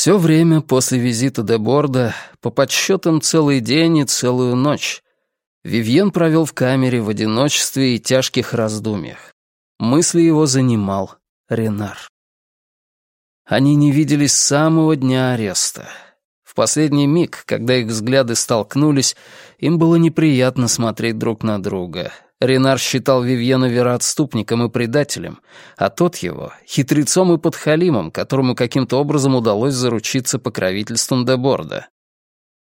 Все время после визита Деборда, по подсчетам целый день и целую ночь, Вивьен провел в камере в одиночестве и тяжких раздумьях. Мысли его занимал Ренар. Они не виделись с самого дня ареста. В последний миг, когда их взгляды столкнулись, им было неприятно смотреть друг на друга. Ренар считал Вивьена вероотступником и предателем, а тот его — хитрецом и подхалимом, которому каким-то образом удалось заручиться покровительством Деборда.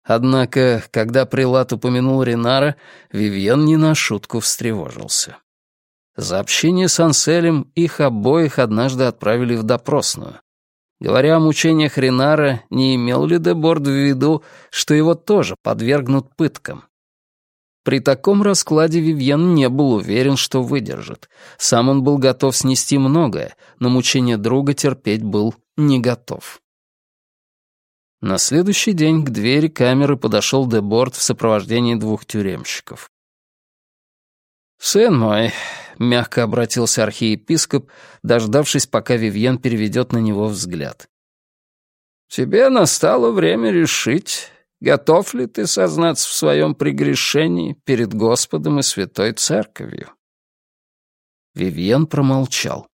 Однако, когда Прилат упомянул Ренара, Вивьен не на шутку встревожился. За общение с Анселем их обоих однажды отправили в допросную. Говоря о мучениях Ренара, не имел ли Деборд в виду, что его тоже подвергнут пыткам? При таком раскладе Вивьен не был уверен, что выдержит. Сам он был готов снести многое, но мучение друга терпеть был не готов. На следующий день к двери камеры подошел Деборд в сопровождении двух тюремщиков. «Сын мой», — мягко обратился архиепископ, дождавшись, пока Вивьен переведет на него взгляд. «Тебе настало время решить, Готов ли ты сознаться в своем прегрешении перед Господом и Святой Церковью?» Вивьен промолчал.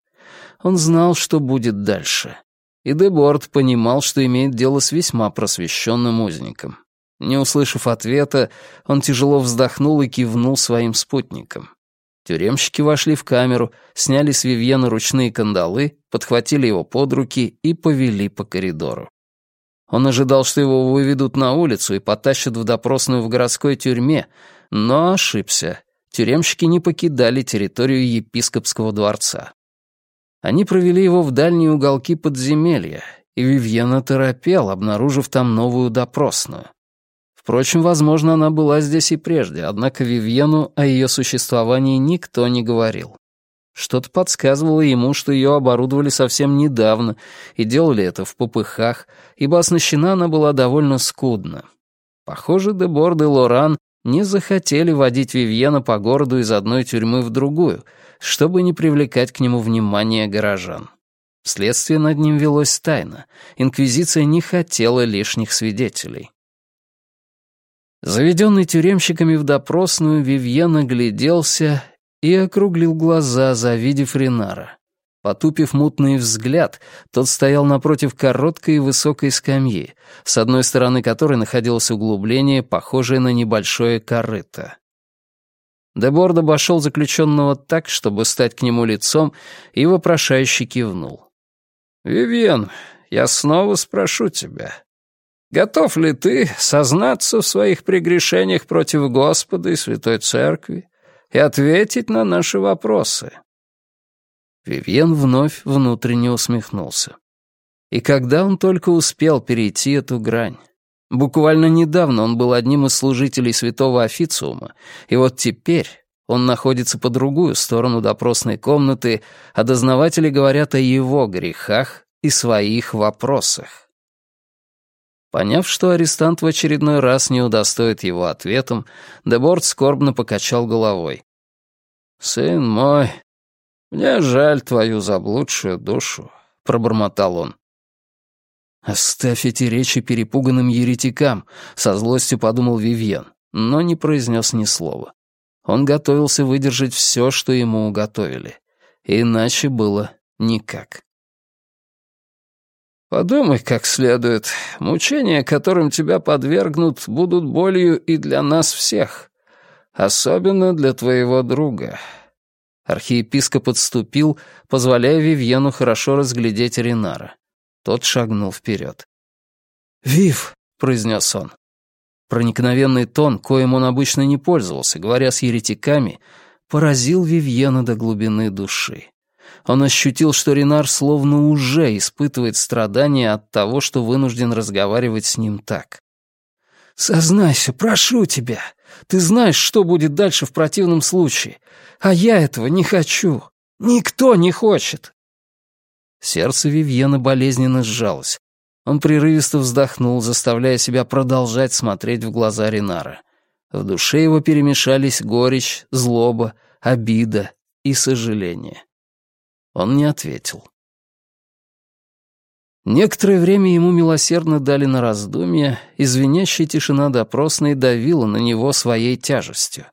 Он знал, что будет дальше. И Деборд понимал, что имеет дело с весьма просвещенным узником. Не услышав ответа, он тяжело вздохнул и кивнул своим спутникам. Тюремщики вошли в камеру, сняли с Вивьена ручные кандалы, подхватили его под руки и повели по коридору. Он ожидал, что его выведут на улицу и потащат в допросную в городской тюрьме, но ошибся. Тюремщики не покидали территорию епископского дворца. Они провели его в дальние уголки подземелья, и Вивьена торопел, обнаружив там новую допросную. Впрочем, возможно, она была здесь и прежде, однако Вивьену о ее существовании никто не говорил. Что-то подсказывало ему, что ее оборудовали совсем недавно, и делали это в попыхах, ибо оснащена она была довольно скудно. Похоже, Деборд и Лоран не захотели водить Вивьена по городу из одной тюрьмы в другую, чтобы не привлекать к нему внимание горожан. Следствие над ним велось тайно. Инквизиция не хотела лишних свидетелей. Заведенный тюремщиками в допросную, Вивьен огляделся и округлил глаза, завидев Ренара. Потупив мутный взгляд, тот стоял напротив короткой и высокой скамьи, с одной стороны которой находилось углубление, похожее на небольшое корыто. Деборд обошел заключенного так, чтобы стать к нему лицом, и вопрошающе кивнул. «Вивьен, я снова спрошу тебя. Готов ли ты сознаться в своих прегрешениях против Господа и Святой Церкви, и ответить на наши вопросы». Вивьен вновь внутренне усмехнулся. И когда он только успел перейти эту грань? Буквально недавно он был одним из служителей святого официума, и вот теперь он находится по другую сторону допросной комнаты, а дознаватели говорят о его грехах и своих вопросах. Поняв, что арестант в очередной раз не удостоит его ответом, Деборд скорбно покачал головой. «Сын мой, мне жаль твою заблудшую душу», — пробормотал он. «Оставь эти речи перепуганным еретикам», — со злостью подумал Вивьен, но не произнес ни слова. Он готовился выдержать все, что ему уготовили. Иначе было никак. Подумай как следует. Мучения, которым тебя подвергнут, будут болью и для нас всех. Особенно для твоего друга». Архиепископ отступил, позволяя Вивьену хорошо разглядеть Ренара. Тот шагнул вперед. «Вив», — произнес он. Проникновенный тон, коим он обычно не пользовался, говоря с еретиками, поразил Вивьена до глубины души он ощутил, что Ренар словно уже испытывает страдания от того, что вынужден разговаривать с ним так. «Сознайся, прошу тебя. Ты знаешь, что будет дальше в противном случае. А я этого не хочу. Никто не хочет». Сердце Вивьена болезненно сжалось. Он прерывисто вздохнул, заставляя себя продолжать смотреть в глаза Ренара. В душе его перемешались горечь, злоба, обида и сожаление. Он не ответил. Некоторое время ему милосердно дали на раздумье, и звенящая тишина допросной давила на него своей тяжестью.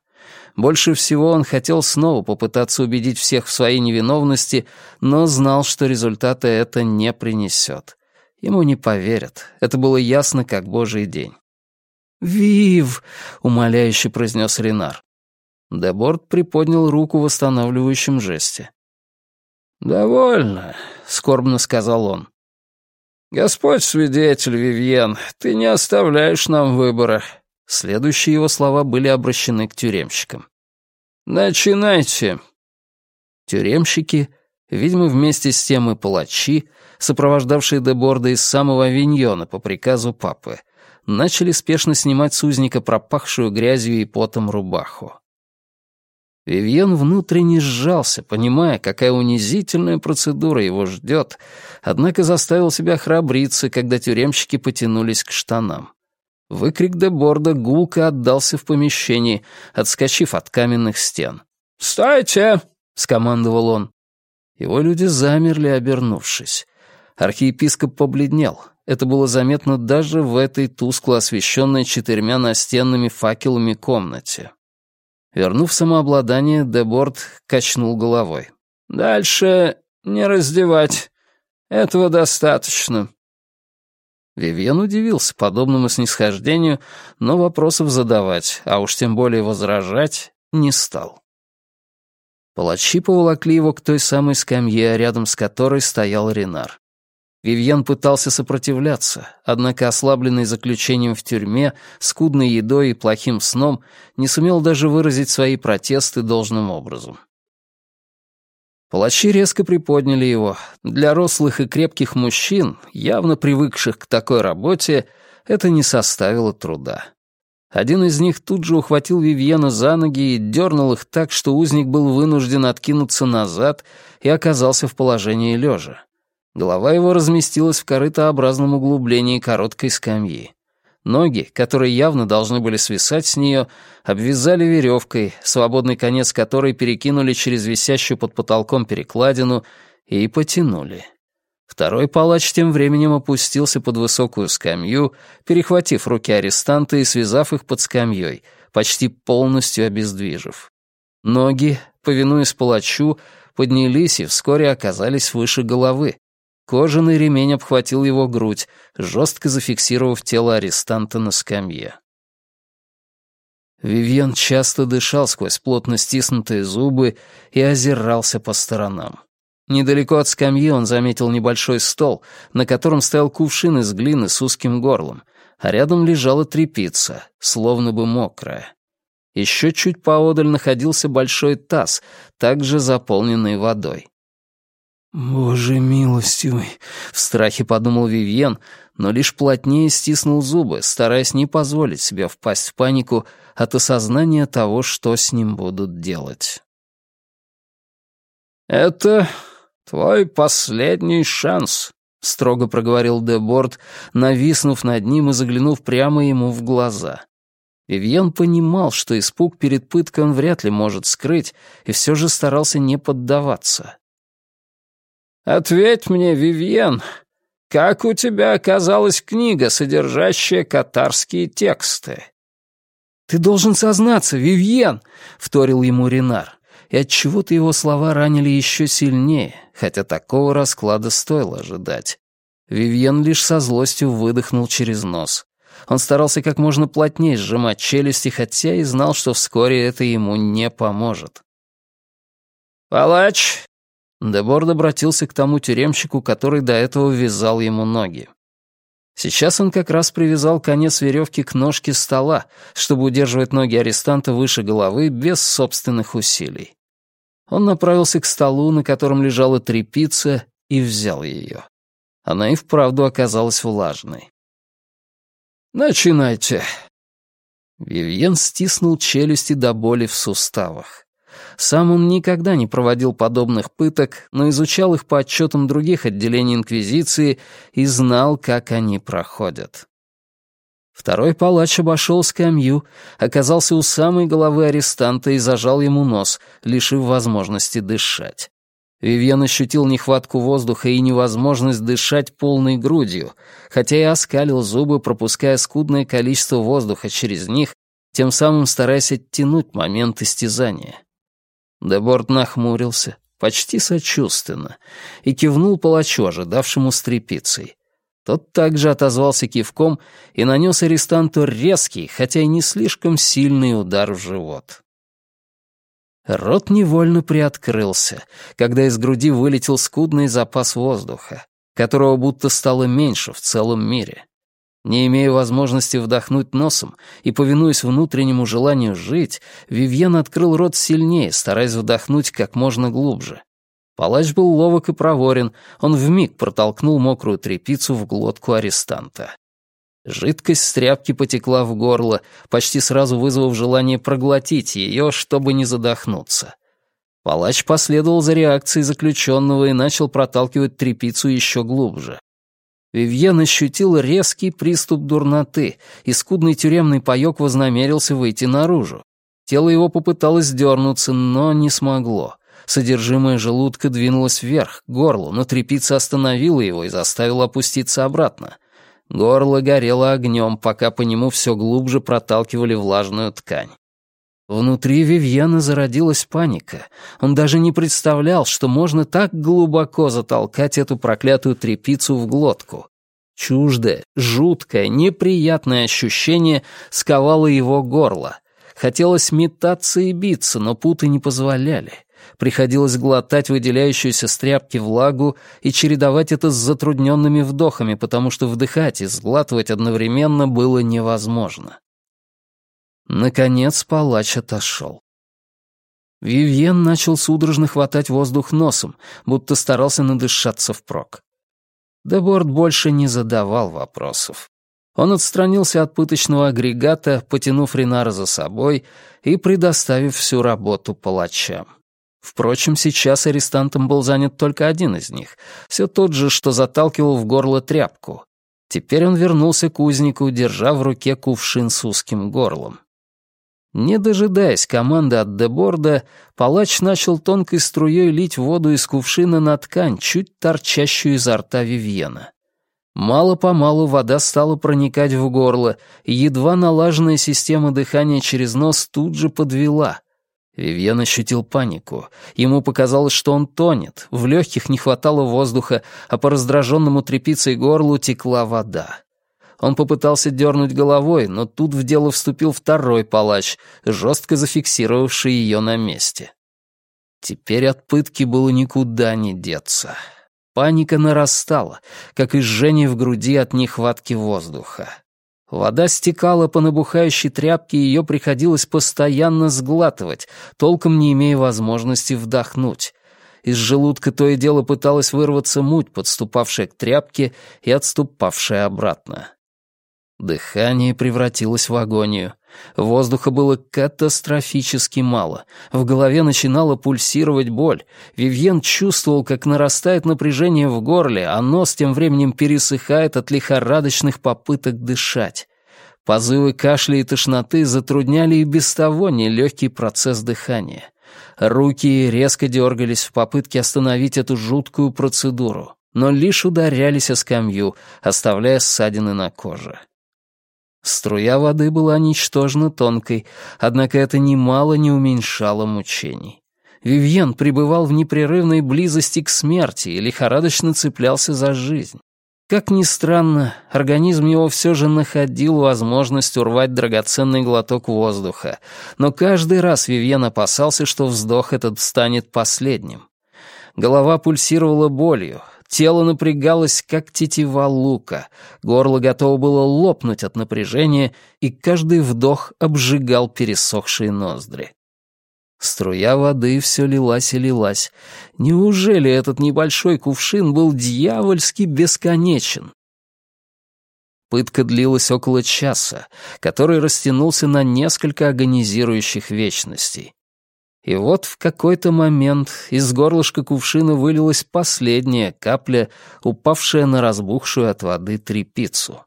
Больше всего он хотел снова попытаться убедить всех в своей невиновности, но знал, что результата это не принесет. Ему не поверят. Это было ясно, как божий день. «Вив!» — умоляюще произнес Ренар. Деборд приподнял руку в восстанавливающем жесте. «Довольно», — скорбно сказал он. «Господь свидетель, Вивьен, ты не оставляешь нам выбора». Следующие его слова были обращены к тюремщикам. «Начинайте». Тюремщики, видимо, вместе с тем и палачи, сопровождавшие Деборда из самого авиньона по приказу папы, начали спешно снимать с узника пропахшую грязью и потом рубаху. Вивьен внутренне сжался, понимая, какая унизительная процедура его ждет, однако заставил себя храбриться, когда тюремщики потянулись к штанам. Выкрик Деборда гулко отдался в помещении, отскочив от каменных стен. «Стойте!» — скомандовал он. Его люди замерли, обернувшись. Архиепископ побледнел. Это было заметно даже в этой тускло освещенной четырьмя настенными факелами комнате. Вернув самообладание, Деборд качнул головой. «Дальше не раздевать. Этого достаточно». Вивьен удивился подобному снисхождению, но вопросов задавать, а уж тем более возражать, не стал. Палачи поволокли его к той самой скамье, рядом с которой стоял Ренар. Вивьен пытался сопротивляться, однако ослабленный заключением в тюрьме, скудной едой и плохим сном, не сумел даже выразить свои протесты должным образом. Палачи резко приподняли его. Для рослых и крепких мужчин, явно привыкших к такой работе, это не составило труда. Один из них тут же ухватил Вивьена за ноги и дернул их так, что узник был вынужден откинуться назад и оказался в положении лежа. Голова его разместилась в корытообразном углублении короткой скамьи. Ноги, которые явно должны были свисать с нее, обвязали веревкой, свободный конец которой перекинули через висящую под потолком перекладину и потянули. Второй палач тем временем опустился под высокую скамью, перехватив руки арестанта и связав их под скамьей, почти полностью обездвижив. Ноги, повинуясь палачу, поднялись и вскоре оказались выше головы, Кожаный ремень обхватил его грудь, жестко зафиксировав тело арестанта на скамье. Вивьен часто дышал сквозь плотно стиснутые зубы и озирался по сторонам. Недалеко от скамьи он заметил небольшой стол, на котором стоял кувшин из глины с узким горлом, а рядом лежала тряпица, словно бы мокрая. Еще чуть поодаль находился большой таз, также заполненный водой. «Боже милостивый!» — в страхе подумал Вивьен, но лишь плотнее стиснул зубы, стараясь не позволить себе впасть в панику от осознания того, что с ним будут делать. «Это твой последний шанс», — строго проговорил Деборд, нависнув над ним и заглянув прямо ему в глаза. Вивьен понимал, что испуг перед пыткой он вряд ли может скрыть, и все же старался не поддаваться. «Ответь мне, Вивьен, как у тебя оказалась книга, содержащая катарские тексты?» «Ты должен сознаться, Вивьен!» — вторил ему Ренар. И отчего-то его слова ранили еще сильнее, хотя такого расклада стоило ожидать. Вивьен лишь со злостью выдохнул через нос. Он старался как можно плотнее сжимать челюсти, хотя и знал, что вскоре это ему не поможет. «Палач, Деборд обратился к тому тюремщику, который до этого вязал ему ноги. Сейчас он как раз привязал конец веревки к ножке стола, чтобы удерживать ноги арестанта выше головы без собственных усилий. Он направился к столу, на котором лежала тряпица, и взял ее. Она и вправду оказалась влажной. «Начинайте». Вивьен стиснул челюсти до боли в суставах. Сам он никогда не проводил подобных пыток, но изучал их по отчетам других отделений Инквизиции и знал, как они проходят. Второй палач обошел скамью, оказался у самой головы арестанта и зажал ему нос, лишив возможности дышать. Вивьен ощутил нехватку воздуха и невозможность дышать полной грудью, хотя и оскалил зубы, пропуская скудное количество воздуха через них, тем самым стараясь оттянуть момент истязания. Деборт нахмурился, почти сочувственно, и кивнул палачу, ожидавшему с. Тот также отозвался кивком и нанес арестанту резкий, хотя и не слишком сильный удар в живот. Рот невольно приоткрылся, когда из груди вылетел скудный запас воздуха, которого будто стало меньше в целом мире. Не имея возможности вдохнуть носом и повинуясь внутреннему желанию жить, Вивьен открыл рот сильнее, стараясь вдохнуть как можно глубже. Палач был ловок и проворен, он вмиг протолкнул мокрую тряпицу в глотку арестанта. Жидкость с тряпки потекла в горло, почти сразу вызвав желание проглотить ее, чтобы не задохнуться. Палач последовал за реакцией заключенного и начал проталкивать тряпицу еще глубже. Вивьен ощутил резкий приступ дурноты, и скудный тюремный паёк вознамерился выйти наружу. Тело его попыталось дернуться, но не смогло. Содержимое желудка двинулось вверх, к горлу, но тряпица остановила его и заставила опуститься обратно. Горло горело огнем, пока по нему все глубже проталкивали влажную ткань. Внутри Вивьена зародилась паника. Он даже не представлял, что можно так глубоко затолкать эту проклятую трепицу в глотку. Чуждое, жуткое, неприятное ощущение сковало его горло. Хотелось метаться и биться, но путы не позволяли. Приходилось глотать выделяющуюся с тряпки влагу и чередовать это с затрудненными вдохами, потому что вдыхать и сглатывать одновременно было невозможно. Наконец палач отошел. Вивьен начал судорожно хватать воздух носом, будто старался надышаться впрок. Деборд больше не задавал вопросов. Он отстранился от пыточного агрегата, потянув Ренара за собой и предоставив всю работу палачам. Впрочем, сейчас арестантом был занят только один из них, все тот же, что заталкивал в горло тряпку. Теперь он вернулся к узнику, держа в руке кувшин с узким горлом. Не дожидаясь команды от Деборда, палач начал тонкой струей лить воду из кувшина на ткань, чуть торчащую изо рта Вивьена. Мало-помалу вода стала проникать в горло, и едва налаженная система дыхания через нос тут же подвела — Вивьен ощутил панику. Ему показалось, что он тонет, в легких не хватало воздуха, а по раздраженному тряпицей горлу текла вода. Он попытался дернуть головой, но тут в дело вступил второй палач, жестко зафиксировавший ее на месте. Теперь от пытки было никуда не деться. Паника нарастала, как и жжение в груди от нехватки воздуха. Вода стекала по набухающей тряпке, и ее приходилось постоянно сглатывать, толком не имея возможности вдохнуть. Из желудка то и дело пыталась вырваться муть, подступавшая к тряпке и отступавшая обратно. Дыхание превратилось в агонию. Воздуха было катастрофически мало. В голове начинала пульсировать боль. Вивьен чувствовал, как нарастает напряжение в горле, а нос тем временем пересыхает от лихорадочных попыток дышать. Позывы кашля и тошноты затрудняли и без того нелегкий процесс дыхания. Руки резко дергались в попытке остановить эту жуткую процедуру, но лишь ударялись о скамью, оставляя ссадины на коже. Струя воды была ничтожно тонкой, однако это немало не уменьшало мучений. Вивьен пребывал в непрерывной близости к смерти и лихорадочно цеплялся за жизнь. Как ни странно, организм его все же находил возможность урвать драгоценный глоток воздуха, но каждый раз Вивьен опасался, что вздох этот станет последним. Голова пульсировала болью, Тело напрягалось, как тетива лука, горло готово было лопнуть от напряжения, и каждый вдох обжигал пересохшие ноздри. Струя воды все лилась и лилась. Неужели этот небольшой кувшин был дьявольски бесконечен? Пытка длилась около часа, который растянулся на несколько агонизирующих вечностей. И вот в какой-то момент из горлышка кувшина вылилась последняя капля, упавшая на разбухшую от воды трепицу.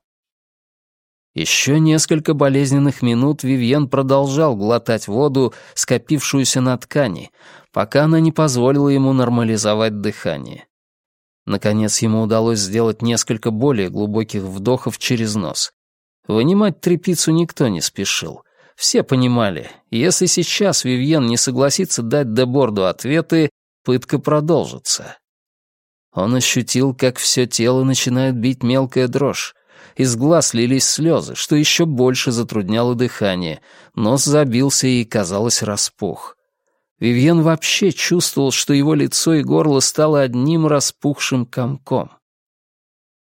Еще несколько болезненных минут Вивьен продолжал глотать воду, скопившуюся на ткани, пока она не позволила ему нормализовать дыхание. Наконец ему удалось сделать несколько более глубоких вдохов через нос. Вынимать трепицу никто не спешил. Все понимали, если сейчас Вивьен не согласится дать Деборду ответы, пытка продолжится. Он ощутил, как все тело начинает бить мелкая дрожь. Из глаз лились слезы, что еще больше затрудняло дыхание. Нос забился и, казалось, распух. Вивьен вообще чувствовал, что его лицо и горло стало одним распухшим комком.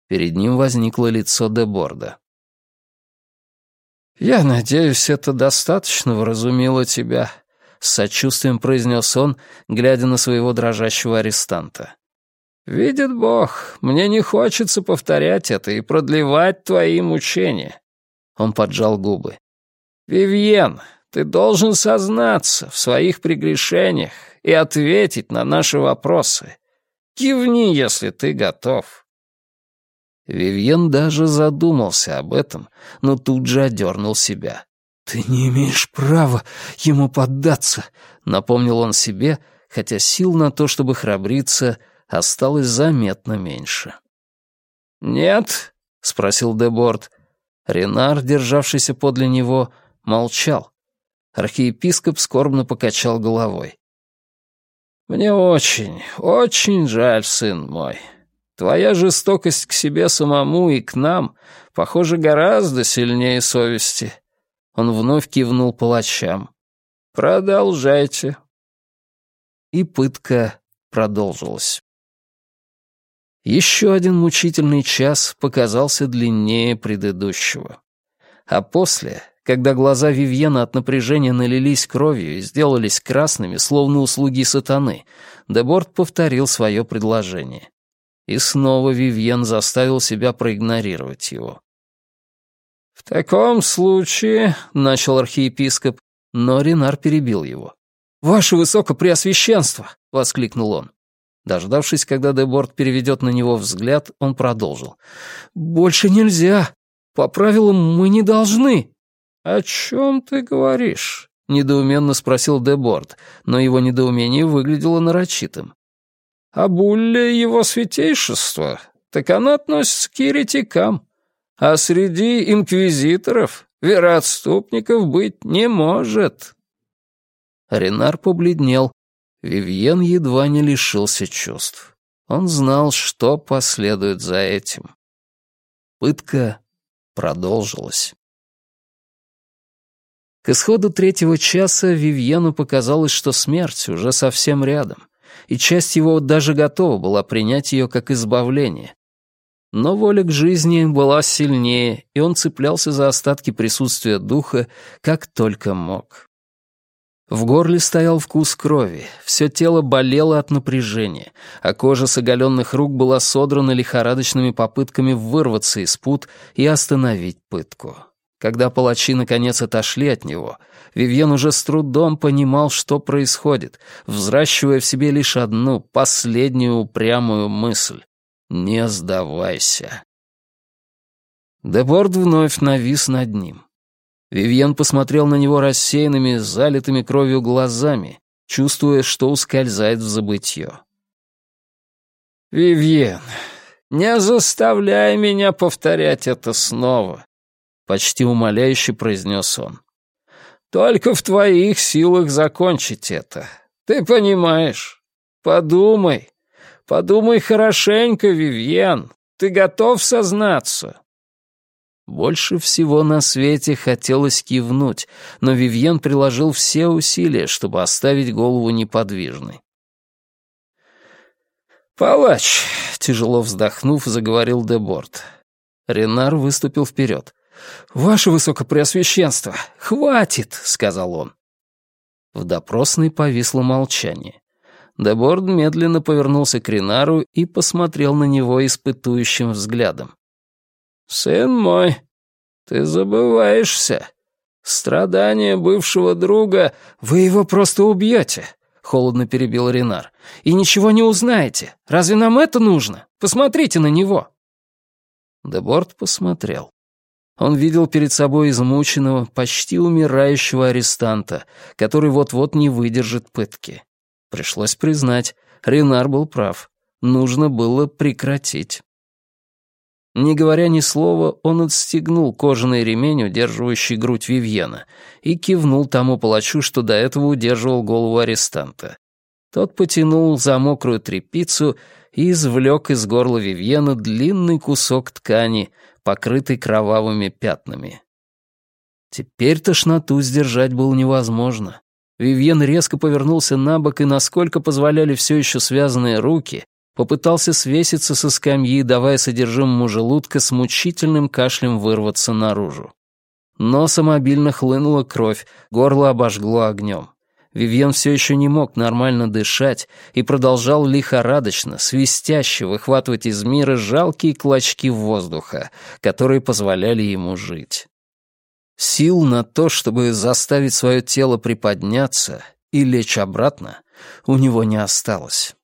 Перед ним возникло лицо Деборда. «Я надеюсь, это достаточно вразумило тебя», — с сочувствием произнес он, глядя на своего дрожащего арестанта. «Видит Бог, мне не хочется повторять это и продлевать твои мучения». Он поджал губы. «Вивьен, ты должен сознаться в своих прегрешениях и ответить на наши вопросы. Кивни, если ты готов». Вивьен даже задумался об этом, но тут же одернул себя. «Ты не имеешь права ему поддаться», — напомнил он себе, хотя сил на то, чтобы храбриться, осталось заметно меньше. «Нет?» — спросил Деборд. Ренар, державшийся подле него, молчал. Архиепископ скорбно покачал головой. «Мне очень, очень жаль, сын мой. Твоя жестокость к себе самому и к нам, похоже, гораздо сильнее совести». Он вновь кивнул палачам. «Продолжайте». И пытка продолжилась. Еще один мучительный час показался длиннее предыдущего. А после, когда глаза Вивьена от напряжения налились кровью и сделались красными, словно услуги сатаны, Деборт повторил свое предложение. И снова Вивьен заставил себя проигнорировать его. «В таком случае», — начал архиепископ, но Ренар перебил его. «Ваше Высокопреосвященство!» — воскликнул он. Дождавшись, когда Деборт переведет на него взгляд, он продолжил. «Больше нельзя. По правилам мы не должны». «О чем ты говоришь?» — недоуменно спросил Деборт, но его недоумение выглядело нарочитым. «А булле его святейшества, так она относится к еретикам. А среди инквизиторов вероотступников быть не может». Ренар побледнел, Вивьен едва не лишился чувств. Он знал, что последует за этим. Пытка продолжилась. К исходу третьего часа Вивьену показалось, что смерть уже совсем рядом, и часть его даже готова была принять ее как избавление. Но воля к жизни была сильнее, и он цеплялся за остатки присутствия духа, как только мог. В горле стоял вкус крови, все тело болело от напряжения, а кожа с оголенных рук была содрана лихорадочными попытками вырваться из пут и остановить пытку. Когда палачи наконец отошли от него, Вивьен уже с трудом понимал, что происходит, взращивая в себе лишь одну, последнюю упрямую мысль — «Не сдавайся». Деборд вновь навис над ним. Вивьен посмотрел на него рассеянными, залитыми кровью глазами, чувствуя, что ускользает в забытье. «Вивьен, не заставляй меня повторять это снова», — почти умоляюще произнес он. «Только в твоих силах закончить это. Ты понимаешь? Подумай. Подумай хорошенько, Вивьен. Ты готов сознаться?» Больше всего на свете хотелось кивнуть, но Вивьен приложил все усилия, чтобы оставить голову неподвижной. «Палач!» — тяжело вздохнув, заговорил Деборт. Ренар выступил вперед. «Ваше Высокопреосвященство, хватит!» — сказал он. В допросной повисло молчание. Деборд медленно повернулся к Ренару и посмотрел на него испытующим взглядом. «Сын мой, ты забываешься. Страдания бывшего друга... Вы его просто убьете», — холодно перебил Ренар. «И ничего не узнаете. Разве нам это нужно? Посмотрите на него». Деборт посмотрел. Он видел перед собой измученного, почти умирающего арестанта, который вот-вот не выдержит пытки. Пришлось признать, Ренар был прав. Нужно было прекратить. Не говоря ни слова, он отстегнул кожаный ремень, удерживающий грудь Вивьена, и кивнул тому палачу, что до этого удерживал голову арестанта. Тот потянул за мокрую тряпицу и извлек из горла Вивьена длинный кусок ткани, покрытый кровавыми пятнами. Теперь тошноту сдержать было невозможно. Вивьен резко повернулся на бок и, насколько позволяли все еще связанные руки, попытался свеситься со скамьи, давая содержимому желудка с мучительным кашлем вырваться наружу. Носом обильно хлынула кровь, горло обожгло огнем. Вивьен все еще не мог нормально дышать и продолжал лихорадочно, свистяще выхватывать из мира жалкие клочки воздуха, которые позволяли ему жить. Сил на то, чтобы заставить свое тело приподняться и лечь обратно, у него не осталось.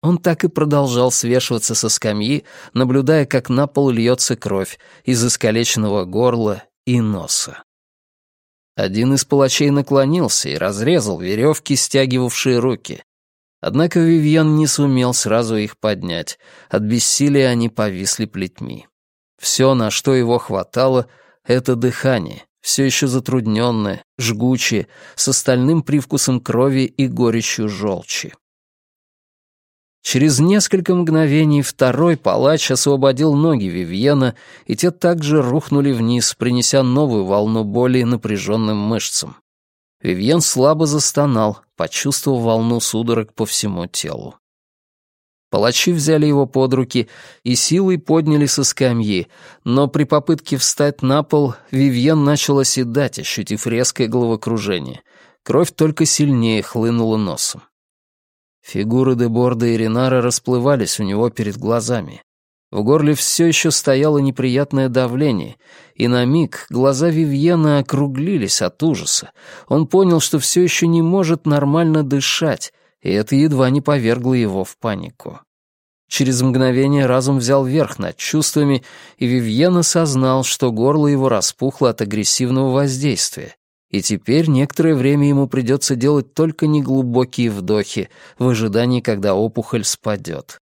Он так и продолжал свешиваться со скамьи, наблюдая, как на пол льется кровь из искалеченного горла и носа. Один из палачей наклонился и разрезал веревки, стягивавшие руки. Однако Вивьен не сумел сразу их поднять. От бессилия они повисли плетьми. Все, на что его хватало, — это дыхание, все еще затрудненное, жгучее, с остальным привкусом крови и горечью желчи. Через несколько мгновений второй палач освободил ноги Вивьена, и те также рухнули вниз, принеся новую волну боли напряженным мышцам. Вивьен слабо застонал, почувствовав волну судорог по всему телу. Палачи взяли его под руки и силой подняли со скамьи, но при попытке встать на пол Вивьен начал оседать, ощутив резкое головокружение. Кровь только сильнее хлынула носом. Фигуры Деборда и Ренара расплывались у него перед глазами. В горле все еще стояло неприятное давление, и на миг глаза Вивьена округлились от ужаса. Он понял, что все еще не может нормально дышать, и это едва не повергло его в панику. Через мгновение разум взял верх над чувствами, и Вивьен осознал, что горло его распухло от агрессивного воздействия, и теперь некоторое время ему придется делать только неглубокие вдохи в ожидании, когда опухоль спадет.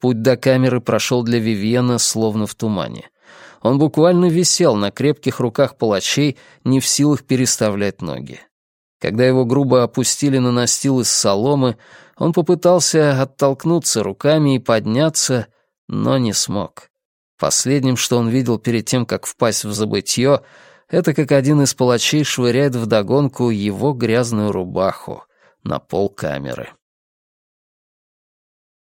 Путь до камеры прошел для Вивьена словно в тумане. Он буквально висел на крепких руках палачей, не в силах переставлять ноги. Когда его грубо опустили на настил из соломы, он попытался оттолкнуться руками и подняться, но не смог. Последним, что он видел перед тем, как впасть в забытье, это как один из палачей швыряет вдогонку его грязную рубаху на пол камеры.